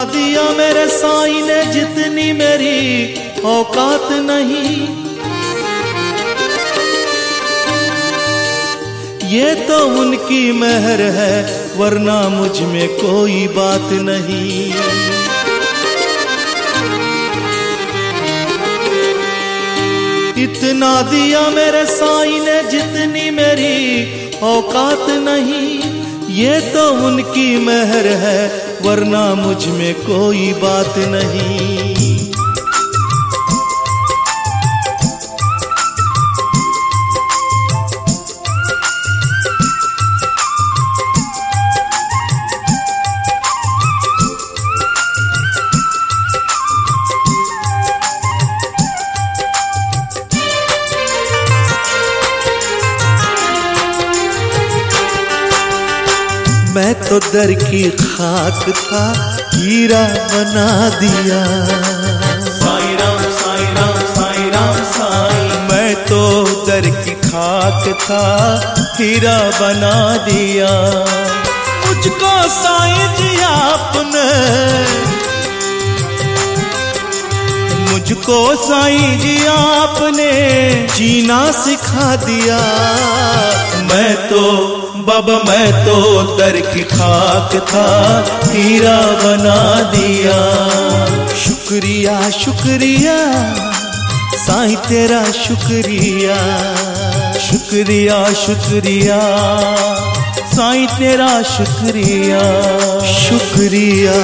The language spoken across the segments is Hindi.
दिया मेरे साई ने जितनी मेरी औकात नहीं। ये तो उनकी मेहर है, वरना मुझमें कोई बात नहीं। इतना दिया मेरे साई ने जितनी मेरी औकात नहीं। ये तो उनकी मेहर है वरना मुझमें कोई बात नहीं। दर की खाक था हीरा बना दिया। साई राम साई राम साई राम साई। मैं तो दर की खाक था हीरा बना दिया। मुझको साई जी आपने मुझको साईं जी आपने जीना सिखा दिया। मैं तो बाबा, मैं तो दर की खाक था, हीरा बना दिया। शुक्रिया शुक्रिया, साई तेरा शुक्रिया। शुक्रिया शुक्रिया, साई तेरा शुक्रिया। शुक्रिया।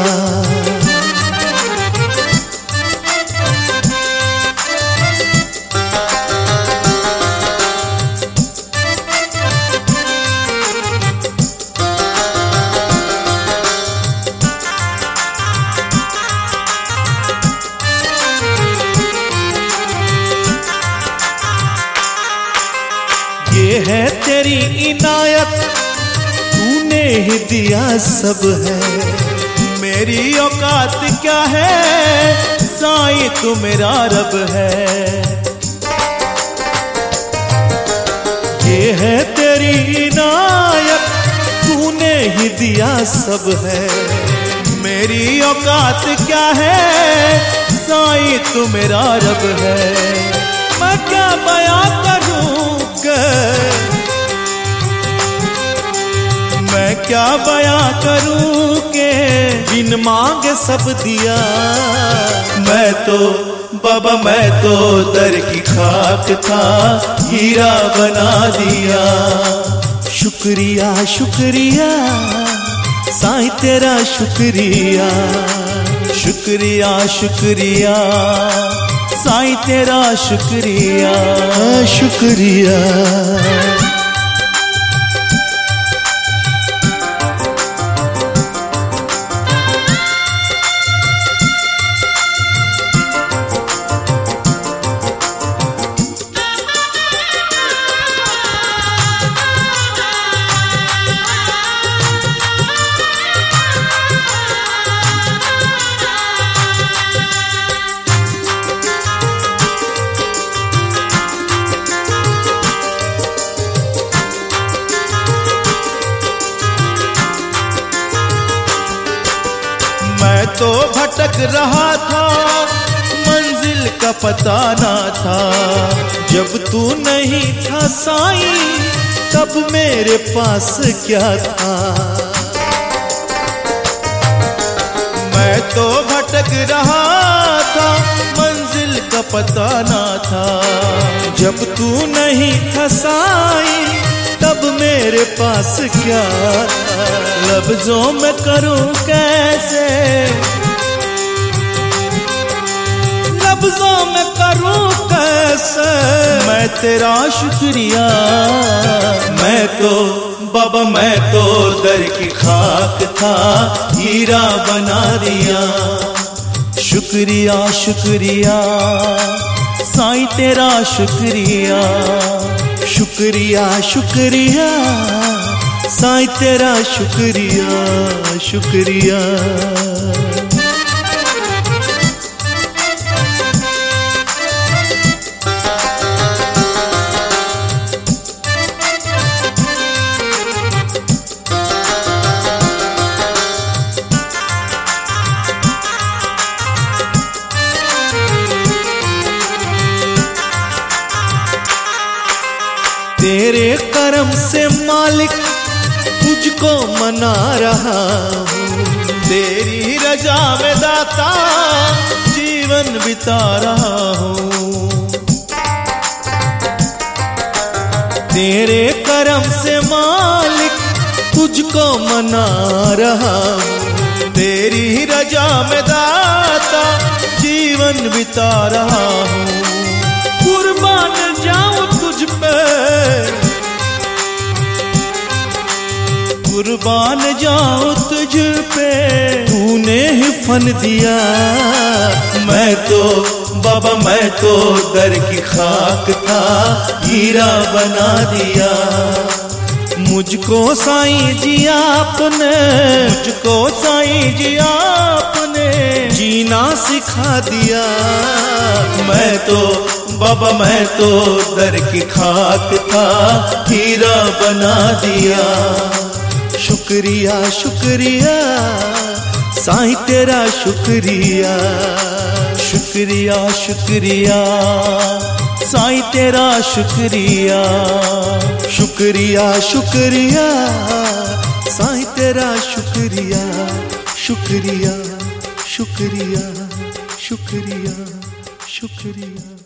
है तेरी इनायत, तूने ही दिया सब है। मेरी औकात क्या है? साई तू मेरा रब है। ये है तेरी इनायत, तूने ही दिया सब है। मेरी औकात क्या है? साई तू मेरा रब है। मैं क्या बयां करूँ? के मैं क्या बयां करूँ के बिन मांगे सब दिया? मैं तो बाबा मैं तो दर की खाक था, हीरा बना दिया। शुक्रिया शुक्रिया, साईं तेरा शुक्रिया। शुक्रिया शुक्रिया। साईं तेरा शुक्रिया। शुक्रिया। तो भटक रहा था, मंजिल का पता ना था। जब तू नहीं था साईं, तब मेरे पास क्या था? मैं तो भटक रहा था, मंजिल का पता ना था। जब तू नहीं था साईं तब मेरे पास क्या? लफ्जों में करूँ कैसे? लफ्जों में करूँ कैसे? मैं तेरा शुक्रिया। मैं तो बाबा, मैं तो दर की खाक था, हीरा बना दिया। शुक्रिया शुक्रिया। साईं तेरा शुक्रिया। शुक्रिया शुक्रिया। साईं तेरा शुक्रिया शुक्रिया। तेरे करम से मालिक तुझको मना रहा हूँ। तेरी रजा में दाता जीवन बिता रहा हूँ। तेरे करम से मालिक तुझको मना रहा हूँ। तेरी रजा में दाता जीवन बिता रहा हूँ। कुर्बान जाऊँ तुझ पे कुर्बान जाऊँ तुझ पे। तूने ही फन दिया। मैं तो बाबा, मैं तो दर की खाक था। हीरा बना दिया। मुझको साईं जी आपने, मुझको साईं जी आपने जीना सिखा दिया। मैं तो बाबा, मैं तो दर की खाक था। हीरा बना दिया। शुक्रिया शुक्रिया। साईं तेरा शुक्रिया। शुक्रिया शुक्रिया। साईं तेरा शुक्रिया। शुक्रिया शुक्रिया। साईं तेरा शुक्रिया। शुक्रिया शुक्रिया शुक्रिया शुक्रिया।